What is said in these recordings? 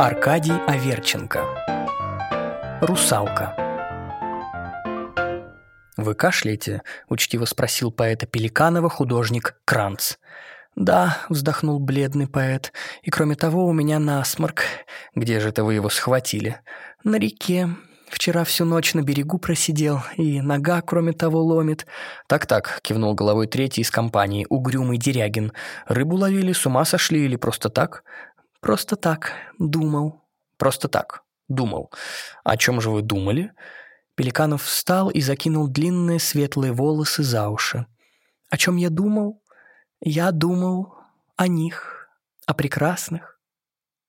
Аркадий Аверченко Русалка «Вы кашляете?» — учтиво спросил поэта Пеликанова художник Кранц. «Да», — вздохнул бледный поэт, — «и кроме того у меня насморк. Где же это вы его схватили?» «На реке. Вчера всю ночь на берегу просидел, и нога, кроме того, ломит». «Так-так», — кивнул головой третий из компании, угрюмый Дерягин. «Рыбу ловили, с ума сошли или просто так?» «Просто так. Думал». «Просто так. Думал. О чем же вы думали?» Пеликанов встал и закинул длинные светлые волосы за уши. «О чем я думал? Я думал о них, о прекрасных,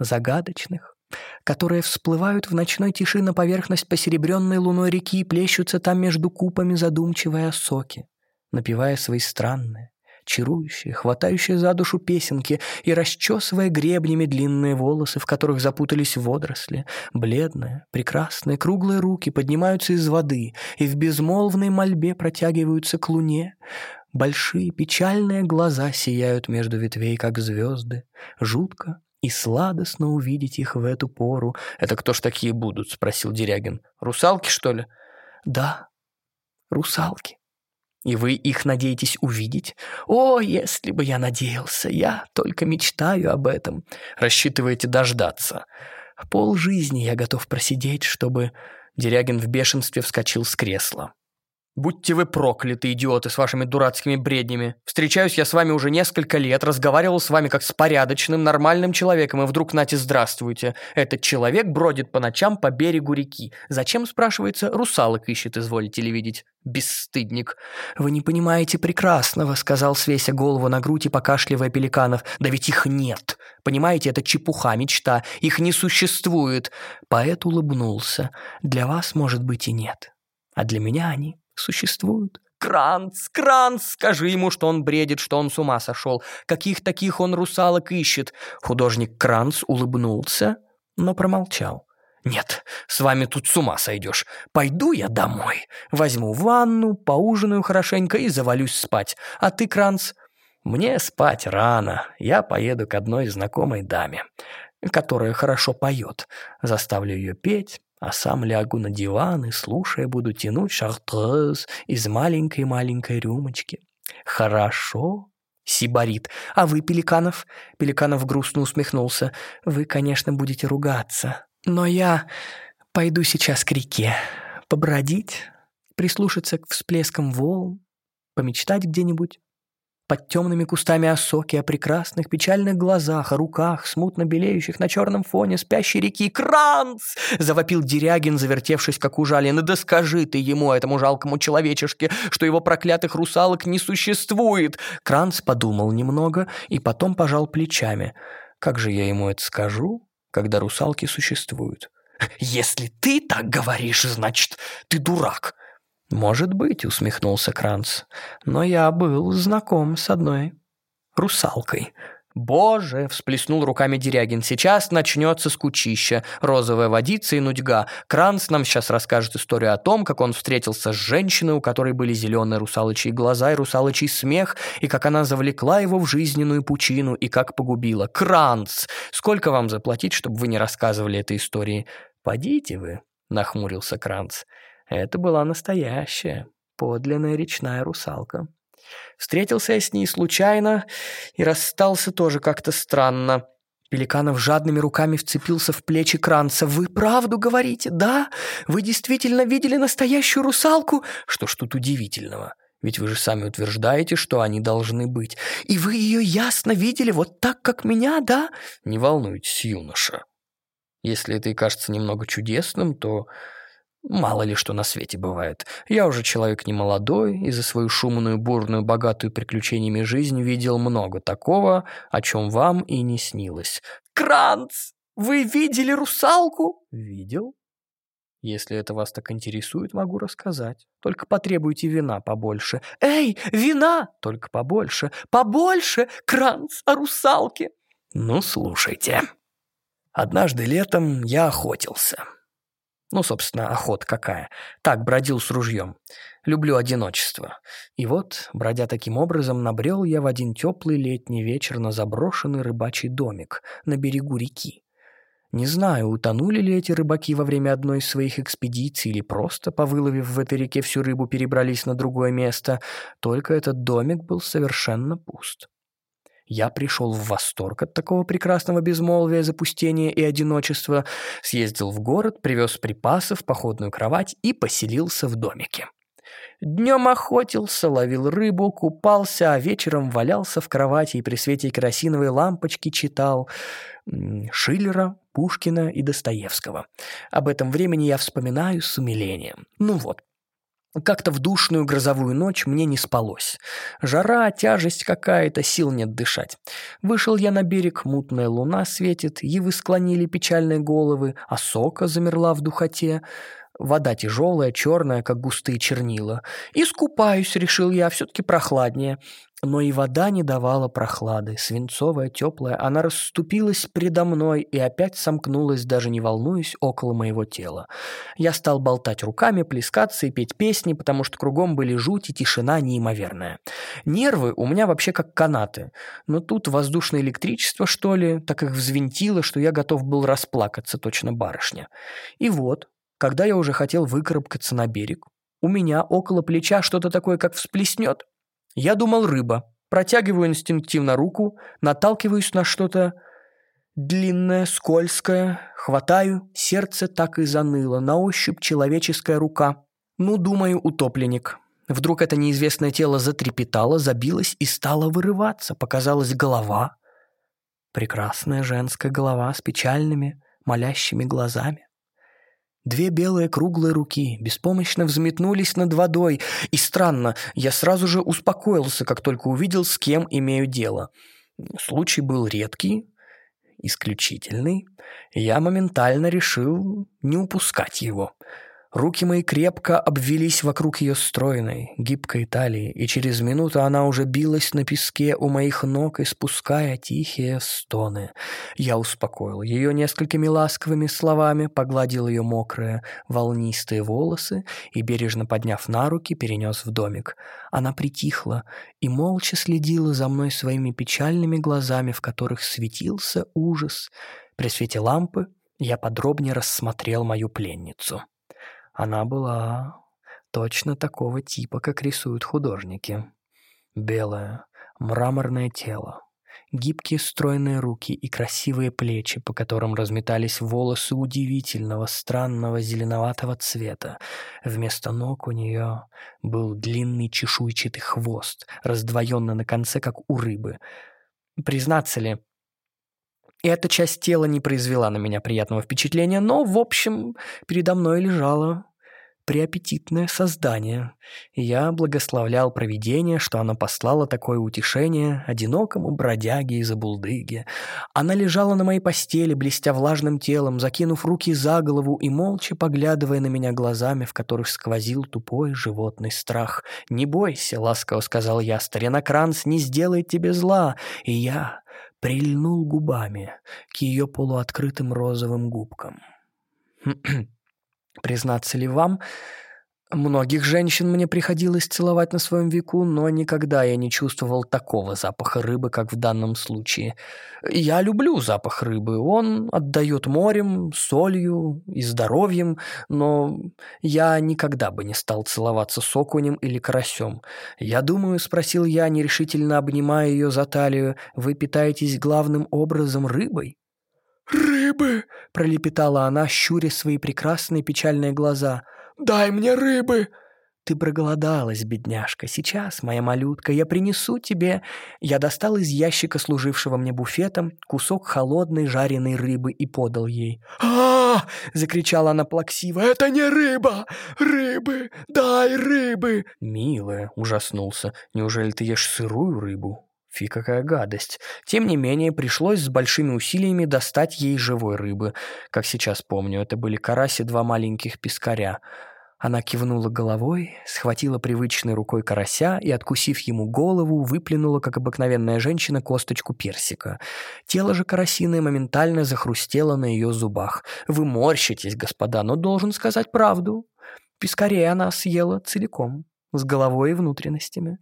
загадочных, которые всплывают в ночной тиши на поверхность посеребренной луной реки и плещутся там между купами задумчивой осоки, напевая свои странные, чарующие, хватающие за душу песенки и расчесывая гребнями длинные волосы, в которых запутались водоросли. Бледные, прекрасные, круглые руки поднимаются из воды и в безмолвной мольбе протягиваются к луне. Большие печальные глаза сияют между ветвей, как звезды. Жутко и сладостно увидеть их в эту пору. «Это кто ж такие будут?» — спросил Дерягин. «Русалки, что ли?» «Да, русалки». И вы их надеетесь увидеть? О, если бы я надеялся, я только мечтаю об этом. Рассчитываете дождаться. Пол жизни я готов просидеть, чтобы... Дерягин в бешенстве вскочил с кресла. Будьте вы прокляты, идиоты, с вашими дурацкими бреднями. Встречаюсь я с вами уже несколько лет, разговаривал с вами как с порядочным, нормальным человеком, и вдруг, нате, здравствуйте. Этот человек бродит по ночам по берегу реки. Зачем, спрашивается, русалок ищет, изволите ли видеть? Бесстыдник. «Вы не понимаете прекрасного», — сказал, свеся голову на грудь и покашливая пеликанов. «Да ведь их нет. Понимаете, это чепуха, мечта. Их не существует». Поэт улыбнулся. «Для вас, может быть, и нет. А для меня они существуют. Кранц, Кранц, скажи ему, что он бредит, что он с ума сошел. Каких таких он русалок ищет? Художник Кранц улыбнулся, но промолчал. «Нет, с вами тут с ума сойдешь. Пойду я домой. Возьму ванну, поужинаю хорошенько и завалюсь спать. А ты, Кранц?» «Мне спать рано. Я поеду к одной знакомой даме, которая хорошо поет. Заставлю ее петь, а сам лягу на диван и, слушая, буду тянуть шартрез из маленькой-маленькой рюмочки. Хорошо, Сибарит. А вы, Пеликанов? Пеликанов грустно усмехнулся. Вы, конечно, будете ругаться. Но я пойду сейчас к реке. Побродить, прислушаться к всплескам волн, помечтать где-нибудь под темными кустами осоки, о прекрасных печальных глазах, о руках, смутно белеющих на черном фоне спящей реки. «Кранц!» — завопил Дерягин, завертевшись как ужален. «Да скажи ты ему, этому жалкому человечешке, что его проклятых русалок не существует!» Кранц подумал немного и потом пожал плечами. «Как же я ему это скажу, когда русалки существуют?» «Если ты так говоришь, значит, ты дурак!» «Может быть», — усмехнулся Кранц, «но я был знаком с одной русалкой». «Боже!» — всплеснул руками Дерягин. «Сейчас начнется скучища, розовая водица и нудьга. Кранц нам сейчас расскажет историю о том, как он встретился с женщиной, у которой были зеленые русалочьи глаза и русалочий смех, и как она завлекла его в жизненную пучину и как погубила. Кранц! Сколько вам заплатить, чтобы вы не рассказывали этой истории?» «Подите вы», — нахмурился Кранц. Это была настоящая, подлинная речная русалка. Встретился я с ней случайно и расстался тоже как-то странно. Пеликанов жадными руками вцепился в плечи Кранца. «Вы правду говорите, да? Вы действительно видели настоящую русалку? Что ж тут удивительного? Ведь вы же сами утверждаете, что они должны быть. И вы ее ясно видели вот так, как меня, да?» «Не волнуйтесь, юноша. Если это и кажется немного чудесным, то Мало ли что на свете бывает. Я уже человек не молодой, и за свою шумную, бурную, богатую приключениями жизнь видел много такого, о чем вам и не снилось. «Кранц! Вы видели русалку?» «Видел. Если это вас так интересует, могу рассказать. Только потребуйте вина побольше. Эй, вина! Только побольше. Побольше! Кранц о русалке!» «Ну, слушайте. Однажды летом я охотился». Ну, собственно, охота какая. Так, бродил с ружьем. Люблю одиночество. И вот, бродя таким образом, набрел я в один теплый летний вечер на заброшенный рыбачий домик на берегу реки. Не знаю, утонули ли эти рыбаки во время одной из своих экспедиций или просто, повыловив в этой реке всю рыбу, перебрались на другое место, только этот домик был совершенно пуст. Я пришел в восторг от такого прекрасного безмолвия, запустения и одиночества, съездил в город, привез припасов, походную кровать и поселился в домике. Днем охотился, ловил рыбу, купался, а вечером валялся в кровати и при свете керосиновой лампочки читал Шиллера, Пушкина и Достоевского. Об этом времени я вспоминаю с умилением. Ну вот, как-то в душную грозовую ночь мне не спалось. Жара, тяжесть какая-то, сил нет дышать. Вышел я на берег, мутная луна светит, ивы склонили печальные головы, а сока замерла в духоте. Вода тяжелая, черная, как густые чернила. Искупаюсь, решил я, все-таки прохладнее. Но и вода не давала прохлады, свинцовая, теплая. Она расступилась предо мной и опять сомкнулась, даже не волнуясь, около моего тела. Я стал болтать руками, плескаться и петь песни, потому что кругом были жуть и тишина неимоверная. Нервы у меня вообще как канаты. Но тут воздушное электричество, что ли, так их взвинтило, что я готов был расплакаться, точно барышня. И вот, когда я уже хотел выкарабкаться на берег, у меня около плеча что-то такое, как всплеснет. Я думал рыба. Протягиваю инстинктивно руку, наталкиваюсь на что-то длинное, скользкое, хватаю, сердце так и заныло, на ощупь человеческая рука. Ну, думаю, утопленник. Вдруг это неизвестное тело затрепетало, забилось и стало вырываться. Показалась голова. Прекрасная женская голова с печальными, молящими глазами. Две белые круглые руки беспомощно взметнулись над водой, и странно, я сразу же успокоился, как только увидел, с кем имею дело. Случай был редкий, исключительный. Я моментально решил не упускать его. Руки мои крепко обвелись вокруг ее стройной, гибкой талии, и через минуту она уже билась на песке у моих ног, испуская тихие стоны. Я успокоил ее несколькими ласковыми словами, погладил ее мокрые, волнистые волосы и, бережно подняв на руки, перенес в домик. Она притихла и молча следила за мной своими печальными глазами, в которых светился ужас. При свете лампы я подробнее рассмотрел мою пленницу. Она была точно такого типа, как рисуют художники. Белое, мраморное тело, гибкие стройные руки и красивые плечи, по которым разметались волосы удивительного, странного зеленоватого цвета. Вместо ног у нее был длинный чешуйчатый хвост, раздвоенный на конце, как у рыбы. Признаться ли, эта часть тела не произвела на меня приятного впечатления, но, в общем, передо мной лежало преаппетитное создание, и я благословлял провидение, что оно послало такое утешение одинокому бродяге из Абулдыги. Она лежала на моей постели, блестя влажным телом, закинув руки за голову и молча поглядывая на меня глазами, в которых сквозил тупой животный страх. «Не бойся», — ласково сказал я, — «старина Кранц не сделает тебе зла». И я прильнул губами к ее полуоткрытым розовым губкам. Признаться ли вам, многих женщин мне приходилось целовать на своем веку, но никогда я не чувствовал такого запаха рыбы, как в данном случае. Я люблю запах рыбы, он отдает морем, солью и здоровьем, но я никогда бы не стал целоваться с окунем или карасем. Я думаю, спросил я, нерешительно обнимая ее за талию, вы питаетесь главным образом рыбой? «Рыбы!» — пролепетала она, щуря свои прекрасные печальные глаза. «Дай мне рыбы!» «Ты проголодалась, бедняжка. Сейчас, моя малютка, я принесу тебе...» Я достал из ящика, служившего мне буфетом, кусок холодной жареной рыбы и подал ей. а, закричала она плаксиво. «Это не рыба! Рыбы! Дай рыбы!» «Милая», — ужаснулся, — «неужели ты ешь сырую рыбу?» Фи, какая гадость. Тем не менее, пришлось с большими усилиями достать ей живой рыбы. Как сейчас помню, это были караси два маленьких пескаря. Она кивнула головой, схватила привычной рукой карася и, откусив ему голову, выплюнула, как обыкновенная женщина, косточку персика. Тело же карасиное моментально захрустело на ее зубах. «Вы морщитесь, господа, но должен сказать правду. Пескарей она съела целиком, с головой и внутренностями».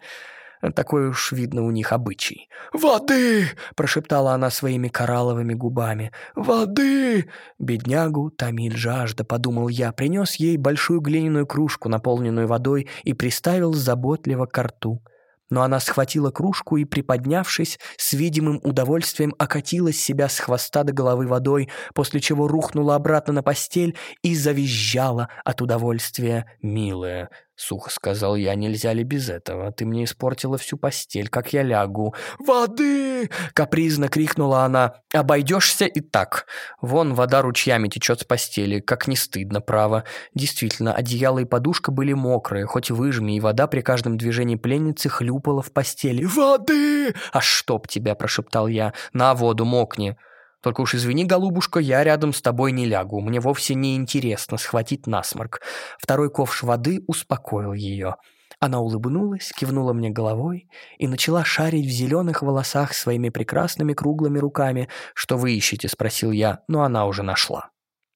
Такой уж, видно, у них обычай. «Воды!» — прошептала она своими коралловыми губами. «Воды!» Беднягу томит жажда, подумал я, принес ей большую глиняную кружку, наполненную водой, и приставил заботливо к рту но она схватила кружку и, приподнявшись, с видимым удовольствием окатила себя с хвоста до головы водой, после чего рухнула обратно на постель и завизжала от удовольствия. «Милая, Сухо сказал я, нельзя ли без этого? Ты мне испортила всю постель, как я лягу. «Воды!» — капризно крикнула она. «Обойдешься и так. Вон вода ручьями течет с постели, как не стыдно, право. Действительно, одеяло и подушка были мокрые, хоть выжми, и вода при каждом движении пленницы хлюпала в постели. «Воды!» «А чтоб тебя!» — прошептал я. «На воду мокни!» Только уж извини, голубушка, я рядом с тобой не лягу. Мне вовсе не интересно схватить насморк. Второй ковш воды успокоил ее. Она улыбнулась, кивнула мне головой и начала шарить в зеленых волосах своими прекрасными круглыми руками. «Что вы ищете?» – спросил я, но она уже нашла.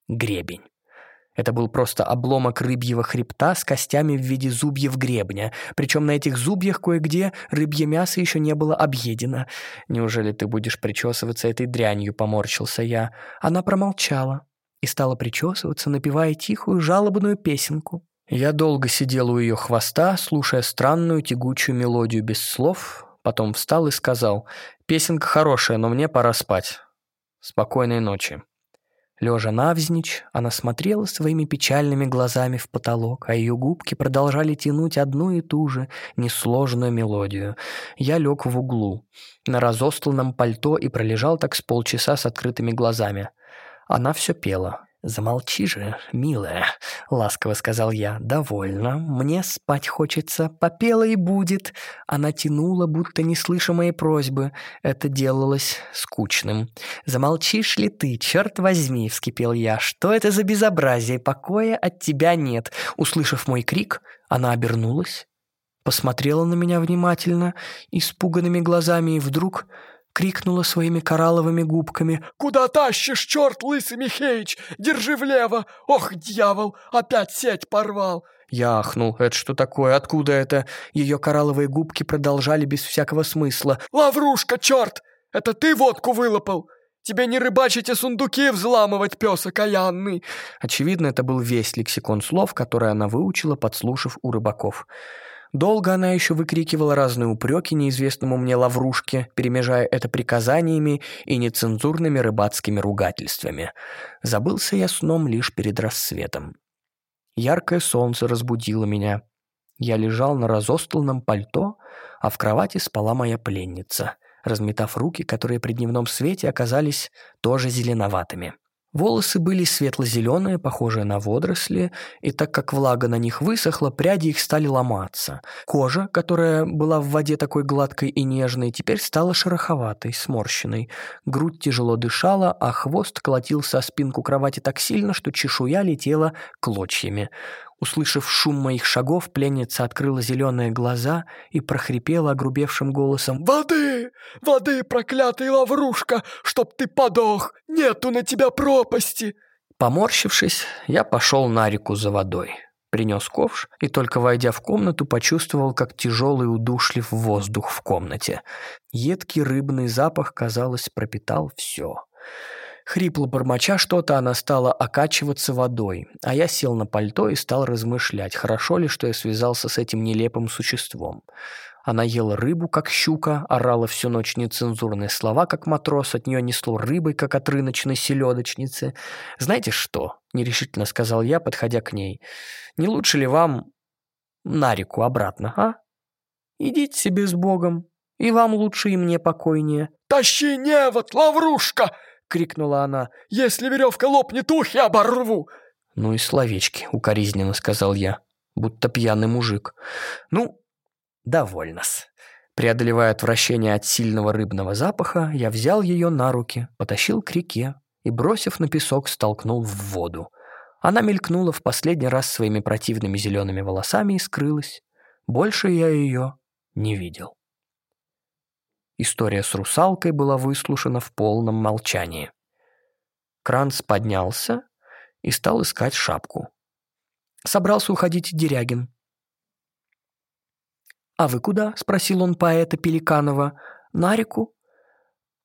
Гребень. Это был просто обломок рыбьего хребта с костями в виде зубьев гребня, причем на этих зубьях кое-где рыбье мясо еще не было объедено. «Неужели ты будешь причесываться этой дрянью?» — поморщился я. Она промолчала и стала причесываться, напевая тихую жалобную песенку. Я долго сидел у ее хвоста, слушая странную тягучую мелодию без слов, потом встал и сказал, «Песенка хорошая, но мне пора спать. Спокойной ночи». Лежа навзничь, она смотрела своими печальными глазами в потолок, а ее губки продолжали тянуть одну и ту же несложную мелодию. Я лег в углу, на разостланном пальто и пролежал так с полчаса с открытыми глазами. Она все пела. «Замолчи же, милая», — ласково сказал я. «Довольно. Мне спать хочется. Попела и будет». Она тянула, будто не слыша моей просьбы. Это делалось скучным. «Замолчишь ли ты, черт возьми», — вскипел я. «Что это за безобразие? Покоя от тебя нет». Услышав мой крик, она обернулась, посмотрела на меня внимательно, испуганными глазами и вдруг крикнула своими коралловыми губками. «Куда тащишь, черт лысый Михеич? Держи влево! Ох, дьявол, опять сеть порвал!» Я ахнул. «Это что такое? Откуда это?» Ее коралловые губки продолжали без всякого смысла. «Лаврушка, черт! Это ты водку вылопал? Тебе не рыбачить и сундуки взламывать, пес окаянный!» Очевидно, это был весь лексикон слов, который она выучила, подслушав у рыбаков. Долго она еще выкрикивала разные упреки неизвестному мне лаврушке, перемежая это приказаниями и нецензурными рыбацкими ругательствами. Забылся я сном лишь перед рассветом. Яркое солнце разбудило меня. Я лежал на разостланном пальто, а в кровати спала моя пленница, разметав руки, которые при дневном свете оказались тоже зеленоватыми. Волосы были светло-зеленые, похожие на водоросли, и так как влага на них высохла, пряди их стали ломаться. Кожа, которая была в воде такой гладкой и нежной, теперь стала шероховатой, сморщенной. Грудь тяжело дышала, а хвост колотился о спинку кровати так сильно, что чешуя летела клочьями. Услышав шум моих шагов, пленница открыла зеленые глаза и прохрипела огрубевшим голосом «Воды! Воды, проклятый лаврушка! Чтоб ты подох! Нету на тебя пропасти!» Поморщившись, я пошел на реку за водой. Принес ковш и только войдя в комнату, почувствовал, как тяжелый удушлив воздух в комнате. Едкий рыбный запах, казалось, пропитал все. Хрипло бормоча что-то, она стала окачиваться водой, а я сел на пальто и стал размышлять, хорошо ли, что я связался с этим нелепым существом. Она ела рыбу, как щука, орала всю ночь нецензурные слова, как матрос, от нее несло рыбой, как от рыночной селедочницы. «Знаете что?» — нерешительно сказал я, подходя к ней. «Не лучше ли вам на реку обратно, а? Идите себе с Богом, и вам лучше, и мне покойнее». «Тащи невод, лаврушка!» — крикнула она. «Если веревка лопнет, ухи оборву!» «Ну и словечки», — укоризненно сказал я, будто пьяный мужик. «Ну, довольно-с». Преодолевая отвращение от сильного рыбного запаха, я взял ее на руки, потащил к реке и, бросив на песок, столкнул в воду. Она мелькнула в последний раз своими противными зелеными волосами и скрылась. Больше я ее не видел. История с русалкой была выслушана в полном молчании. Кранц поднялся и стал искать шапку. Собрался уходить Дерягин. «А вы куда?» — спросил он поэта Пеликанова. «На реку?»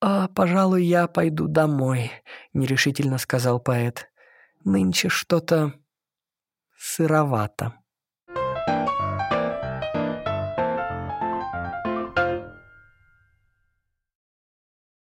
«А, пожалуй, я пойду домой», — нерешительно сказал поэт. «Нынче что-то сыровато».